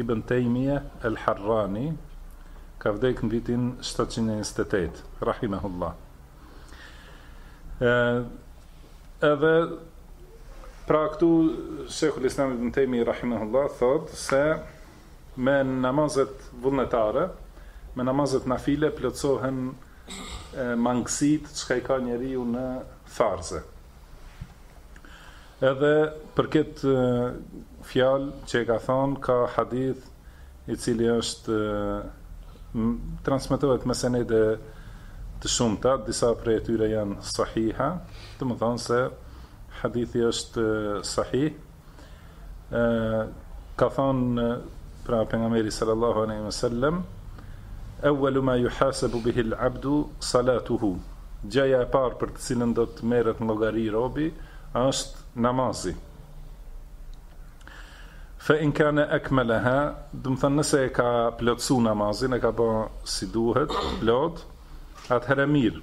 Ibn Tejmije El-Harrani, ka vdekë në vitin shtatëqind e njëzet e tetë, rahimehullah. Edhe pra këtu Shejhul Islam Ibn Tejmi rahimehullah thot se me namazet vullnetare, me namazet nafile plotësohen mangësitë çka i ka njeriu në farze. Edhe për këtë fjalë që e ka thonë ka hadith i cili është transmetohet me senede të shumta, disa prej tyre janë sahiha, domethonë se hadithi është sahih. ë ka thonë pra pejgamberi sallallahu alaihi wasallam awwalu ma yuhasabu bihi al-abdu salatuhu gjëja e parë për të cilën do të merret në llogari robi është namazi fa in kana akmalaha domethonë nëse e ka plotësu namazin e ka bë si duhet plot atëherë mirë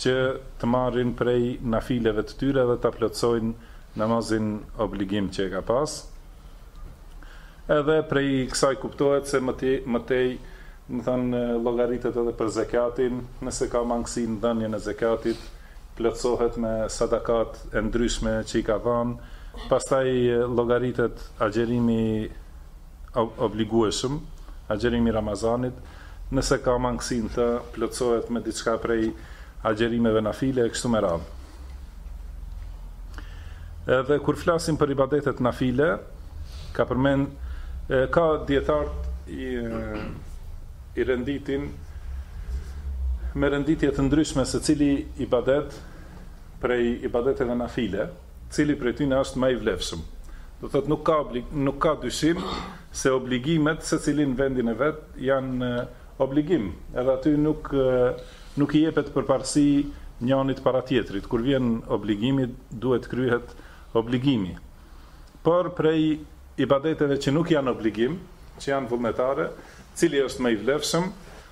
që të marrin prej nafileve të tyre dhe ta plotësojnë namazin obligim që e ka pas, edhe prej kësaj kuptohet se më tej më tej domethënë llogaritet edhe për zekatin, nëse ka mangësi në dhënien e zekatit plotësohet me sadakat e ndryshme që i ka dhanë, pastaj llogaritet agjërimi obligueshëm, agjërimi i Ramazanit, nëse ka mangësi në të plotësohet me diçka prej agjërimeve nafile e kështu me radhë. Edhe kur flasim për ibadetet nafile, ka përmend ka dietart i i renditin me renditje të ndryshme se cili ibadet prej ibadeteve nafile, Cili prej tyne është ma i vlefshëm? Do thotë nuk ka obli, nuk ka dyshim se obligimet secili në vendin e vet janë obligim, edhe aty nuk nuk i jepet përparësi njanit para tjetrit, kur vjen obligimi duhet kryhet obligimi. Por prej ibadeteve që nuk janë obligim, që janë vullnetare, cili është më i vlefshëm?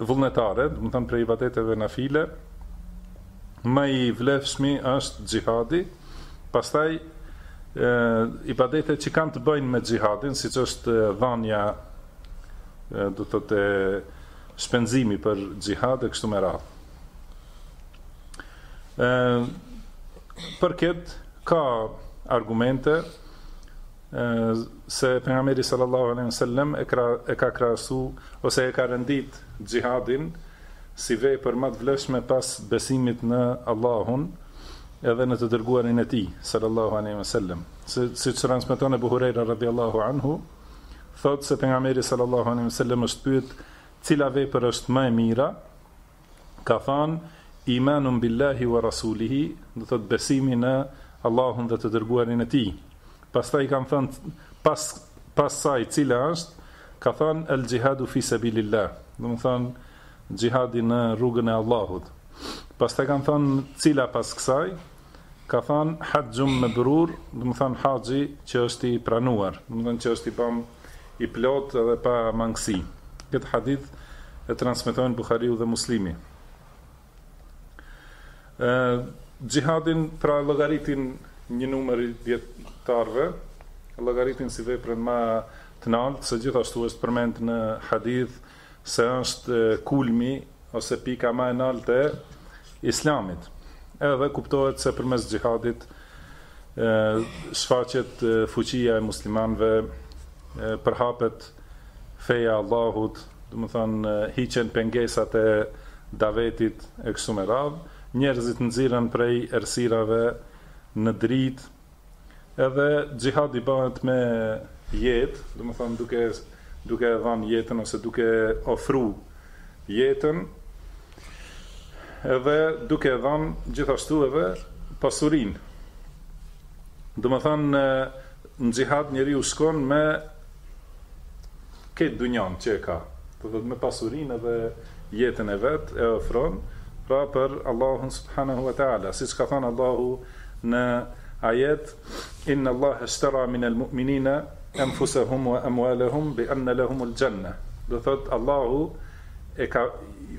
vullnetare, domethanë prej ibadeteve nafile, ma i vlefshmi është xhihadi, pastaj ibadetet që kanë të bëjnë me xhihadin, siç është dhania do të thotë shpenzimi për xhihad e kështu me radhë. Ë për këtë ka argumente se pejgamberi sallallahu alejhi dhe sellem e ka e ka krahasu ose e ka rendit xhihadin si vepër ma të vlefshme pas besimit në Allahun edhe në të dërguarin e tij sallallahu alejhi dhe sellem se siç transmeton Ebu Hurejra radhiyallahu anhu thotë se pejgamberi sallallahu alejhi dhe sellem është pyet cila vepër është më e mira ka than, Imanun billahi wa rasulihi, do të thotë besimi në Allahun dhe të dërguarin e tij. Pastaj i kanë thënë pas pas saj cila është, ka than el jihadu fi sabilillah, domethan xhihadi në rrugën e Allahut. Pastaj kanë thënë cila pas kësaj, Ka thanë haxhun mebrur, domethanë haxhi që është i pranuar, domethanë që është i bam i plot edhe pa mangësi. Këtë hadith e transmetojnë Buhariu dhe Muslimi. Ë xhihadin pra llogaritin një numër i dijetarëve, llogaritin si veprën ma të naltë, se gjithashtu është përmend në hadith se është kulmi ose pika ma e naltë e Islamit edhe kuptohet se përmes xhihadit shfaqet fuqia e muslimanëve përhapet feja e Allahut domethanë hiqen pengesat e davetit e kështu me radhë njerëzit nxirren prej errësirave në dritë Edhe xhihadi bahet me jetë, domethanë duke duke e dhanë jetën ose duke ofru jetën edhe duke e dhanë gjithashtu edhe pasurinë. Domethanë në xhihad njeriu shkon me Këtë dunjanë që e ka, do thot me pasurinë edhe jetën e vet e ofron, pra për Allahun subhanehu ve teala, siç ka thanë Allahu në ajet, Inna Allahe shtera minel mu'minina enfusehum ve emwalehum bi enne lehumul xhenne, do thot Allahu e ka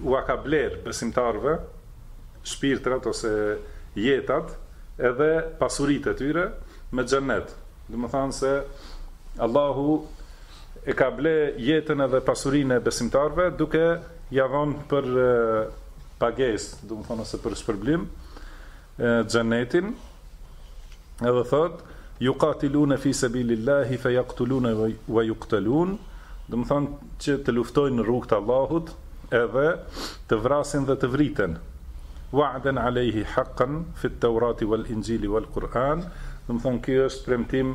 ua ka blerë besimtarëve shpirtrat ose jetat edhe pasuritë e tyre me xhennet. Domethënë se Allahu e ka ble jetën edhe pasurinë e besimtarëve duke ia dhanë për pagesë, domethënë ose për shpërblim xhenetin. Edhe thot yuqatiluna fi sabilillahi fayaktuluna wa yuqtalun, domethënë që të luftojnë në rrugë të Allahut, edhe të vrasin dhe të vriten, wa'dan 'alejhi hakkan fit Teurati wal Injili wal Kur'an, domethanë ky është premtim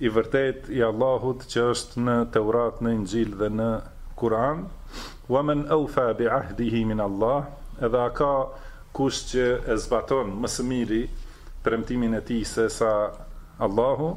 i vërtetë i Allahut që është në Teurat, në Injil dhe në Kur'an, wa men awfa bi 'ahdihi min Allah, edhe a ka kush që e zbaton më së miri premtimin e tij sesa Allahu,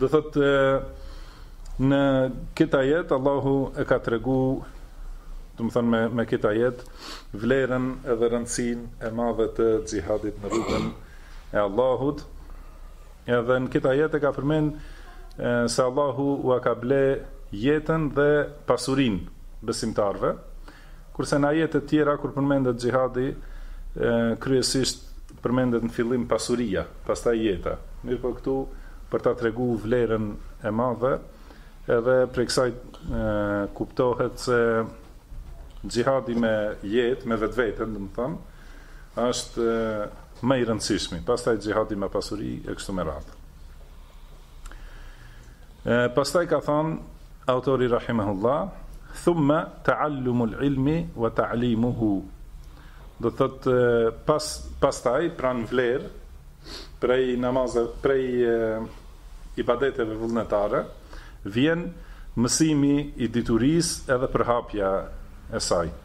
Do thot në këtë ajet Allahu e ka tregu, domethënë me me këtë ajet vlerën edhe rëndësinë e madhe të xhihadit në rrugën e Allahut. Edhe në këtë ajet e ka përmend se Allahu ua ka ble jetën dhe pasurinë besimtarve, Kurse në ajetet tjera kur përmendet xhihadi, kryesisht përmendet në fillim pasuria, pastaj jeta. Mirëpo këtu për ta tregu vlerën e madhe, edhe prej kësaj kuptohet se xhihadi me jetë, me vetveten, domethënë, është më i rëndësishmi, pastaj xhihadi me pasuri e kështu me radhë. Pastaj ka thënë autori rahimahullah, Thumma ta'allumul ilmi wa ta'limuhu. Do thotë pas pastaj pranë vlerë prej namaze prej ibadeteve vullnetare vjen mësimi i diturisë edhe përhapja e saj.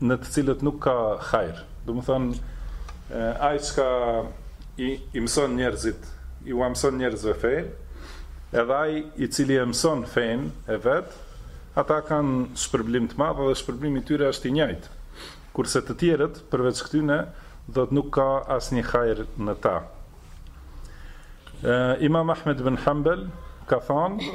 në të cilët nuk ka hajr, domethënë ai çka i i mëson njerëzit, iua mëson njerëzve fenë, edhe ai i cili e mëson fenë e vet, ata kanë shpërblim të madh dhe shpërblimi i tyre është i njëjtë, kurse të tjerët përveç këtyne do thotë nuk ka asnjë hajr në ta. Imam Ahmed ibn Hanbel ka thënë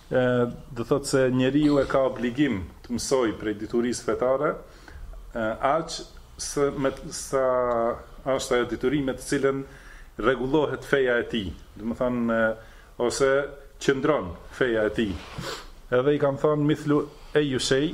do thotë se njeriu e ka obligim të mësojë prej diturisë fetare, aq sa me sa është ajo dituri me të cilën rregullohet feja e tij, domethënë ose qëndron feja e tij. Edhe i kanë thënë mithlu eju shej,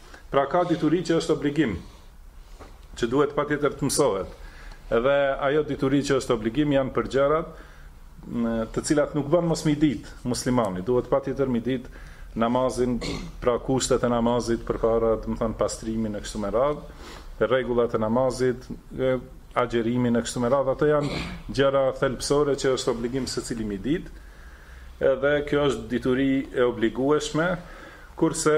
Pra ka dituri që është obligim, që duhet patjetër të mësohet. Edhe ajo dituri që është obligim janë për gjërat të cilat nuk bën mos mi dit muslimani, duhet patjetër mi dit namazin, pra kushtet e namazit përpara, domethënë pastrimin e kështu me radhë, rregullat e namazit, e, agjërimin e kështu me radhë, ato janë gjëra thelbësore që është obligim secili mi dit, edhe kjo është dituri e obligueshme, kurse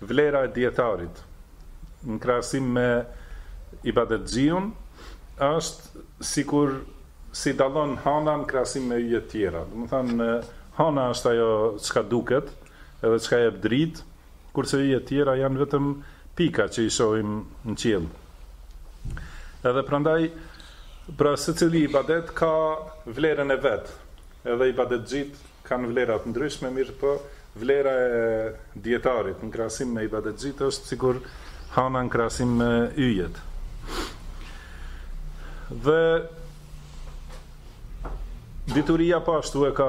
Vlera e dijetarit, në krahasim me ibadetxhiun, është sikur si dallon hana në krahasim me yjet tjera. Domethënë, hana është ajo çka duket edhe çka jep dritë, kurse yjet tjera janë vetëm pika që i shohim në qiell. Edhe prandaj, pra secili ibadet ka vlerën e vet, edhe ibadetxhitë kanë vlera të ndryshme, mirëpo Vlera e dijetarit në krahasim me ibadetxhitë është sikur Hana në krahasim me Yjet. Dhe Dituria po ashtu e ka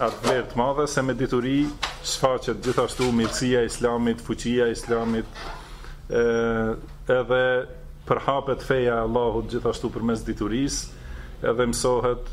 atë vlerë të madhe se me dituri shfaqet gjithashtu mirësia e Islamit, fuqia e Islamit, ë edhe përhapet feja e Allahut gjithashtu përmes diturisë, edhe mësohet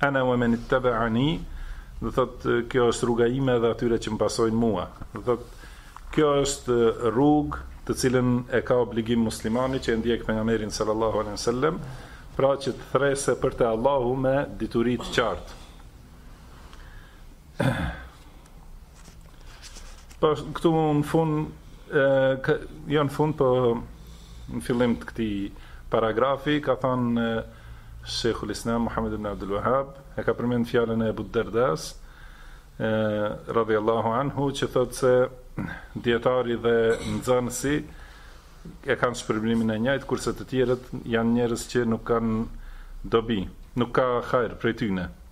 Ana wa man ittaba'ani, do thotë kjo është rruga ime dhe atyre që më pasojnë mua. Do thotë kjo është rrugë të cilën e ka obligim muslimani që e ndjek pejgamberin sallallahu alejhi ve sellem, pra që të thërrasë për te Allahu me dituri të qartë. Po këtu në fund ë jo në fund po në fillim të këtij paragrafi ka thënë Sheikhul Islam Muhammed ibn Abdul Wahhab e ka përmend fjalën e Abu Dardas ë radhiyallahu anhu që thotë se dijetari dhe nxënësi e kanë shpërblimin e njëjtë kurse të tjerët janë njerëz që nuk kanë dobi, nuk ka hajr prej tyne.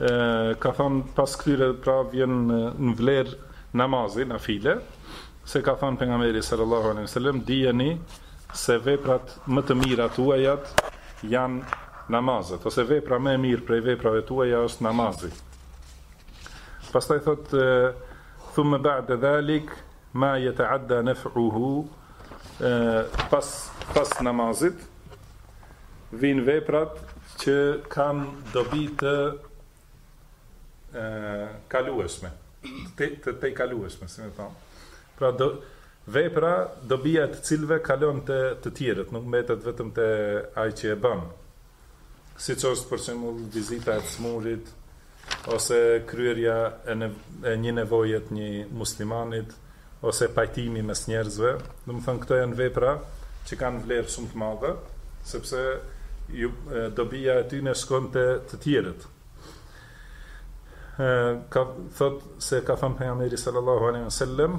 e, ka thënë pas këtyre pra vjen në vlerë namazi, nafile, se ka thënë pejgamberi sallallahu alaihi wasallam dijeni se veprat më të mira tuajat janë namazet, ose vepra më e mirë prej veprave tuaja është namazi. Pastaj thotë, thumme ba'de dhalik, ma jeteadda nef'uhu, pas, pas namazit, Vijnë veprat që kanë dobi të ë kalueshme, të të tejkalueshme, si me thon. Pra do vepra dobia e të cilave kalon te të tjerët, nuk mbetet vetëm te ai që e bën. Siç është për shembull vizita e të smurit, ose kryerja e një nevoje të një muslimanit, ose pajtimi mes njerëzve, domethënë këto janë vepra që kanë vlerë shumë të madhe, sepse ju dobia e tyre shkon te të tjerët. Thotë se ka thënë pejgamberi sallallahu alaihi wasallam,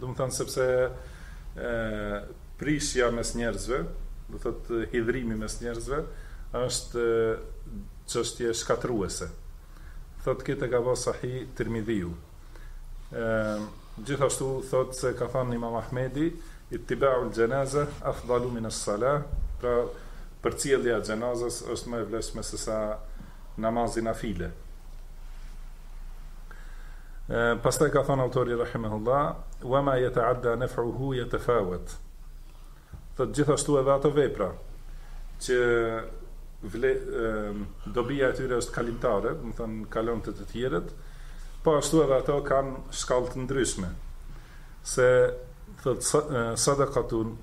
Domethënë sepse prishja mes njerëzve, do thotë hidhërimi mes njerëzve është çështje shkatërruese. Thotë këtë e ka bërë Sahih Tirmidhiu. Ë gjithashtu thotë se ka thënë Imam Ahmedi, ittiba'ul janaza afdalu min as-salah, pra përcjellja e xhenazës është më e vlefshme se sa namazi nafile. Pastaj ka thënë autori rahimahullah, "Wa ma yata'adda naf'uhu yatafawat." Thot gjithashtu edhe ato vepra që vle, dobia e tyre është kalimtare, domethënë kalon te të tjerët, po ashtu edhe ato kanë shkallë të ndryshme. Se thot sadaqatun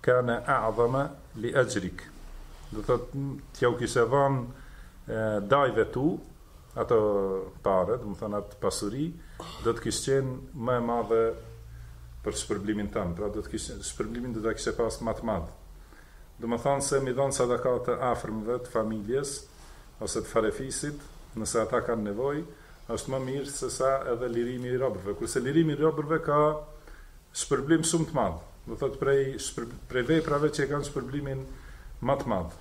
Kana a'zama li ajrik. Do të thotë t'ua kishe dhënë dajve tu ato pare, domethënë atë pasuri, do të kish qenë më e madhe për shpërblimin tënd, pra do të kish shpërblimin do ta kishe pas më të madh. Domethënë se me i dhon sadaka të afërmve të familjes ose të farefisit, nëse ata kanë nevojë, është më mirë se sa edhe lirimi i robërve, kurse lirimi i robërve ka Shpërblim shumë të madh, do thotë prej prej veprave që e kanë shpërblimin më të madh.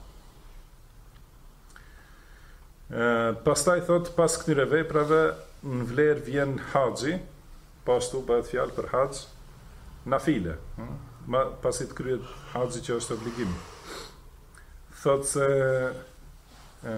Ë pastaj thotë pas këtyre veprave në vlerë vjen haxhi, po ashtu bëhet fjalë për haxh nafile, ë më pasi të kryhet haxhi që është obligim. Thotë se ë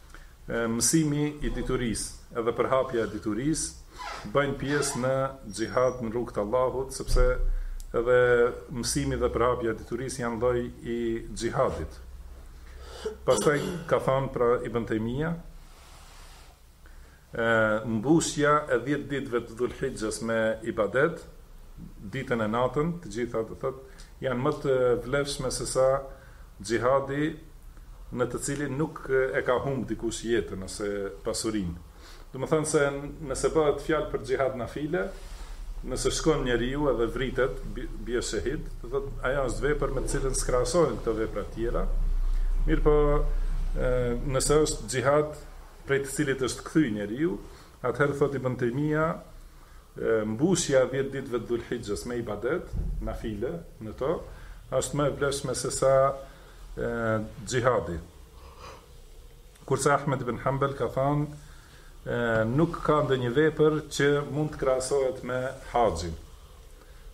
Mësimi i diturisë edhe përhapja e diturisë bëjnë pjesë në xhihad në rrugë të Allahut, sepse edhe mësimi dhe përhapja e diturisë janë lloj i xhihadit. Pastaj ka thënë pra Ibn Taymija, E mbushja e dhjetë ditëve të Dhul-Hixhes me ibadet, ditën e natën, të gjitha, do të thotë, janë më të vlefshme sesa xhihadi në të cilin nuk e ka humbë dikush jetën ose pasurinë. Domethënë se nëse bëhet fjalë për xhihad nafile, nëse shkon njeriu edhe vritet, bie shehid, do të thotë, ajo është vepër me të cilën s'krahasohen këto vepra të tjera, mirëpo nëse është xhihad prej të cilit është kthy njeriu, atëherë thotë Ibën Tejmija, mbushja e dhjetë ditëve të Dhul-Hixhes me ibadet, nafile, në to, është më e vlefshme se sa xhihadi. Kurse Ahmed ibn Hanbal ka thënë, nuk ka ndonjë vepër që mund të krahasohet me haxhin.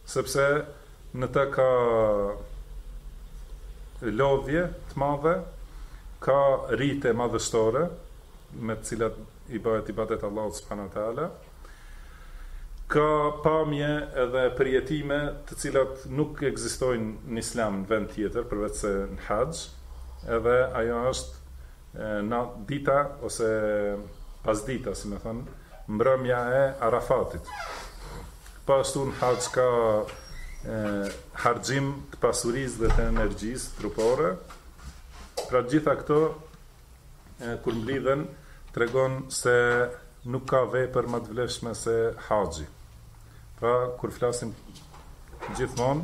Sepse në të ka lodhje të madhe, ka rite madhështore me të cilat i bëhet ibadet Allahut subhanahu wa taala. Ka pamje edhe përjetime të cilat nuk ekzistojnë në Islam në vend tjetër përveçse në haxh, edhe ajo është dita ose pasdita, si me thënë, mbrëmja e Arafatit. Po ashtu në haxh ka harxhim të pasurisë dhe të energjisë trupore. Pra gjitha këto kur mblidhen tregon se nuk ka vepër më të vlefshme se haxhi. Pra kur flasim gjithmonë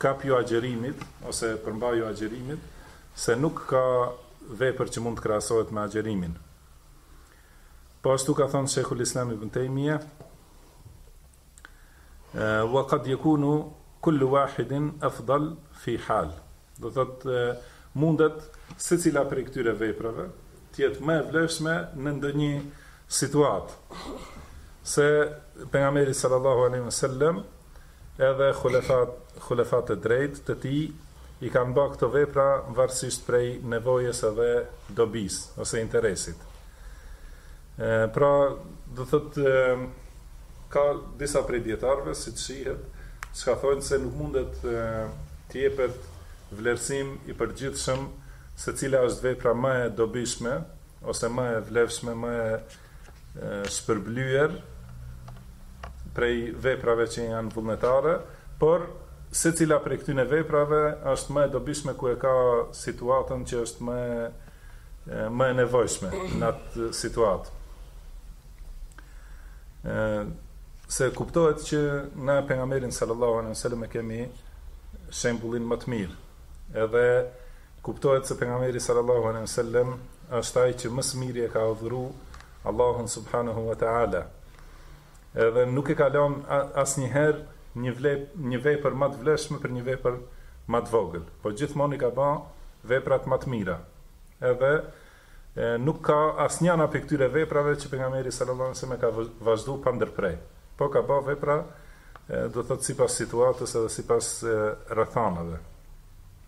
Kapju agjërimit ose përmbaju agjërimit, se nuk ka vepër që mund të krahasohet me agjërimin. Po ashtu ka thënë Shejhul Islam Ibn Taymija, "Wa qad yakunu kullu wahidin afdal fi hal." Domethënë mundet secila prej këtyre veprave të jetë më e vlefshme në ndonjë situatë. Se pejgamberi sallallahu alaihi wasallam Edhe Khulefat, Khulefat e drejtë, të tij, i kanë ba këto vepra varësisht prej nevojës edhe dobisë, ose interesit. E, pra, do thotë, ka disa prej dijetarëve, siç shihet, që ka thënë se nuk mundet të jepet vlerësim i përgjithshëm se cila është vepra më e dobishme, ose më e vlefshme, më e shpërblyer prej veprave që janë vullnetare, por secila prej këtyre veprave është më e dobishme ku e ka situatën që është më më e nevojshme në atë situatë. Ë se kuptohet që në pejgamberin sallallahu alejhi ve sellem e kemi shembullin më të mirë. Edhe Kuptohet se Pejgamberi sallallahu alejhi ve sellem është ai që më së miri e ka adhuru Allahun subhanahu wa taala. Edhe nuk e ka lënë asnjëherë një vle, një vepër më të vlefshme për një vepër më të vogël, po gjithmonë i ka bë veprat më të mira. Edhe e, nuk ka asnjëra prej këtyre veprave që pejgamberi sallallahu alajhi wasallam ka vazhdu pa ndërpre. Po ka ba vepra e, do thot sipas situatës edhe sipas rrethanave.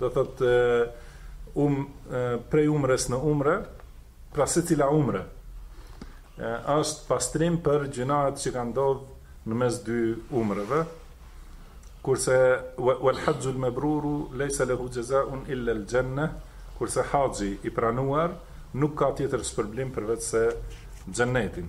Do thotë um prej umres në umre, pra secila umre është pastrim për gjynahet që ka ndodh në mes dy umreve, kurse wal hajjul mabruru laysa lahu jazaa'un illa al janna kurse haxhi i pranuar nuk ka tjetër shpërblim përveç se xhennetin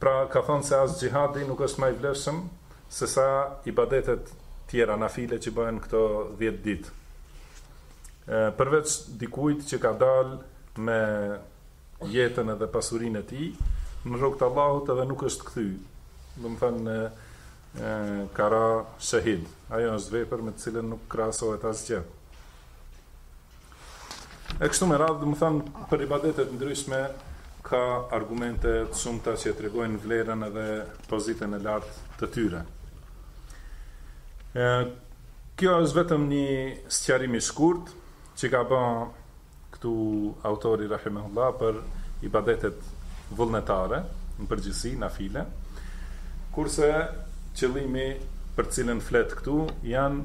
Pra ka thënë se as xhihadi nuk është më i vlefshëm se sa ibadetet tjera nafile që bëhen këto dhjetë ditë. Përveç dikujt që ka dalë me jetën edhe pasurinë e tij në rrugt të Allahut edhe nuk është kthy. Domethënë ka ra shehid. Ajo është vepër me të cilën nuk krahasohet asgjë. E kështu me radhë, domethënë për ibadete të ndryshme ka argumente të shumta që e tregojnë vlerën edhe pozitën e lartë të tyre. Ë kjo është vetëm një sqarim i shkurt që ka bo këtu autori rahimehullah për ibadetet vullnetare, në përgjithësi nafile. Kurse qëllimi për të cilën flet këtu janë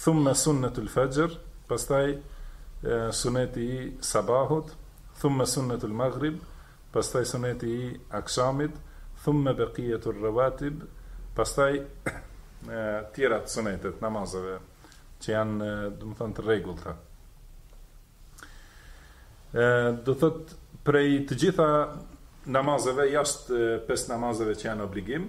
Thumme sunnetul fejr, pastaj suneti i sabahut, thumme sunnetul maghrib, pastaj suneti i akshamit, thumme beqijetur rewatib, pastaj të tjerat sunete të namazeve, që janë, domethënë, të rregullta. Ë, do thotë prej të gjitha namazeve jashtë pesë namazeve që janë obligim,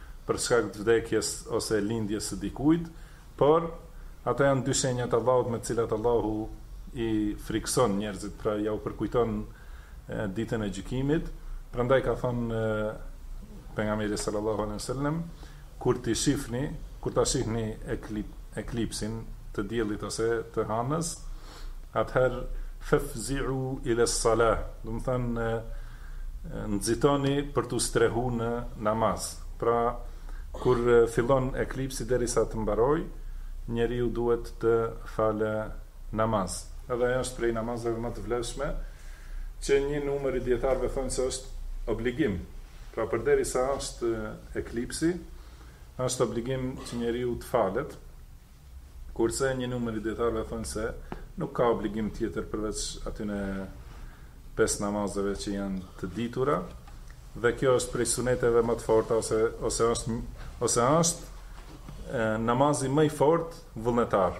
për shkak të vdekjes ose lindjes së dikujt, por ato janë dy shenja të Allahut me të cilat Allahu i frikëson njerëzit, pra ja u përkujton Ditën e Gjykimit, prandaj ka thënë Pejgamberi sallallahu alejhi ve sellem, Kur t'i shifni, kur ta shihni eklipsin, të diellit ose të hënës, atëherë fefzi'u ila salah, domethënë nxitoni për t'u strehu në namaz. Pra, kur fillon eklipsi derisa të mbarojë, njeriu duhet të falë namaz. Edhe ajo është prej namazeve më të vlefshme, që një numër i dijetarëve thonë se është obligim. Pra, përderisa është eklipsi, është obligim që njeriu të falet. Kurse, një numër i dijetarëve thonë se nuk ka obligim tjetër përveç atyne pesë namazeve që janë të ditura, dhe kjo është prej suneteve më të forta ose ose është ose është namazi më i fortë vullnetar.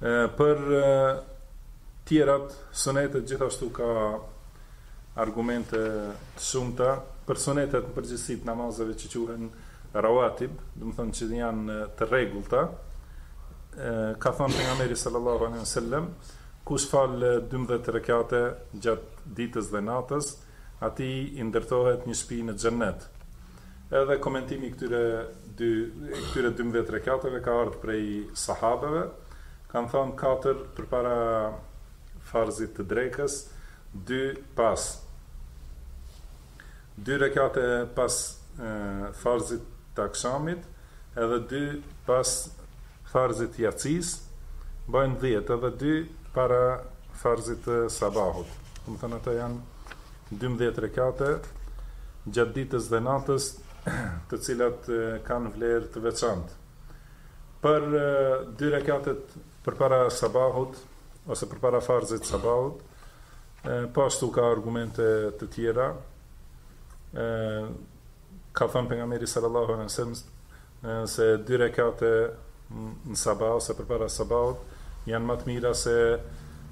E, për e, tjerat, sunetet gjithashtu ka argumente të shumta, për sunetet në përgjithësi të namazeve që quhen rawatib, domethënë që janë të rregullta, ka thënë Pejgamberi sallallahu alejhi ve sellem, kush fal 12 rekate gjatë ditës dhe natës, Atij i ndërtohet një shpi në Xhennet. Edhe komentimi i këtyre dy i këtyre dymbëdhjetë rekateve ka ardh prej sahabeve, kanë thënë katër përpara farzit të drekës, dy pas. Dy rekate pas farzit të akshamit, edhe dy pas Farzit të jacisë, bajnë dhjetë edhe dy para farzit të sabahut, domethënë ato janë dymbëdhjetë rekate gjatë ditës dhe natës, të cilat kanë vlerë të veçantë. Për dy rekatet përpara sabahut ose përpara farzit të sabahut, po ashtu ka argumente të tjera, Ka thënë Pejgamberi sallallahu alejhi ve sellem se dy rekate në sabah ose përpara sabahut janë ma të mira se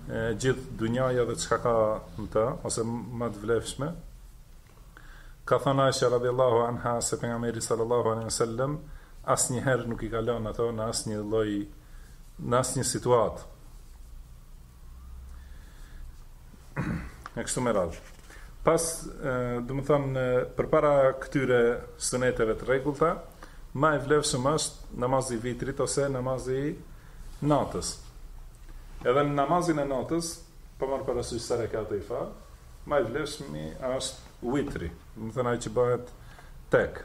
gjithë dynjaja dhe çka ka në të ose ma të vlefshme. Ka thënë Aisha radhiyallahu anha se pejgamberi sallallahu alejhi ve sellem asnjëherë nuk i ka lënë ato në asnjë lloj në asnjë situatë. E kështu me radhë. Pas, domethënë, përpara këtyre suneteve të rregullta, ma i vlefshëm është namazi i vitrit ose namazi i natës. Edhe në namazin e natës, pa marrë parasysh sa rekate i fal, ma i vlefshmi është vitri, domethënë, ai që bëhet tek.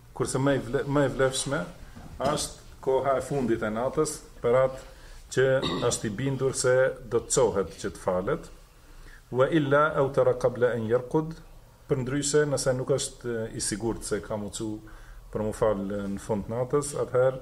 Kurse ma e ma e vlefshme është koha e fundit e natës për atë që është i bindur se do të çohet që të falet, wa illa awtara qabla an yarqud, përndryshe nëse nuk është i sigurt se ka m'u çu për m'u fal në fund të natës, atëherë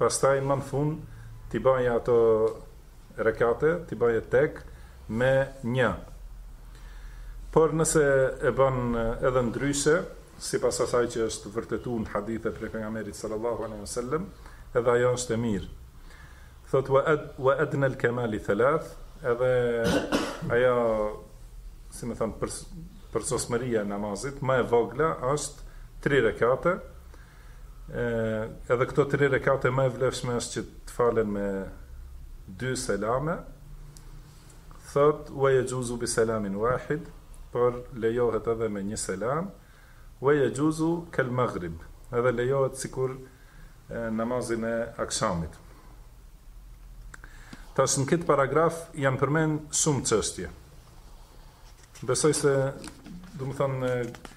Pastaj ma në fund t'i bajë ato rekate, t'i bajë tek me një. Por nëse e ban edhe ndryshe, sipas asaj që është vërtetu në hadithe prej pejgamberit sallallahu alaihi wasallam, edhe ajo është e mirë. Thot wa adna al kamal thalath, edhe ajo si me thënë përsosmëria e namazit, ma e vogla është 3 rekate, E, edhe këto tri rekate ma e vlefshme është që të falen me dy selame, thot, ue jexhuzu bi selamin wahid, por lejohet edhe me një selam, ue jexhuzu kel maghrib, edhe lejohet sikur namazin e akshamit. Tash në këtë paragraf janë përmend shumë çështje. Besoj se, domethënë,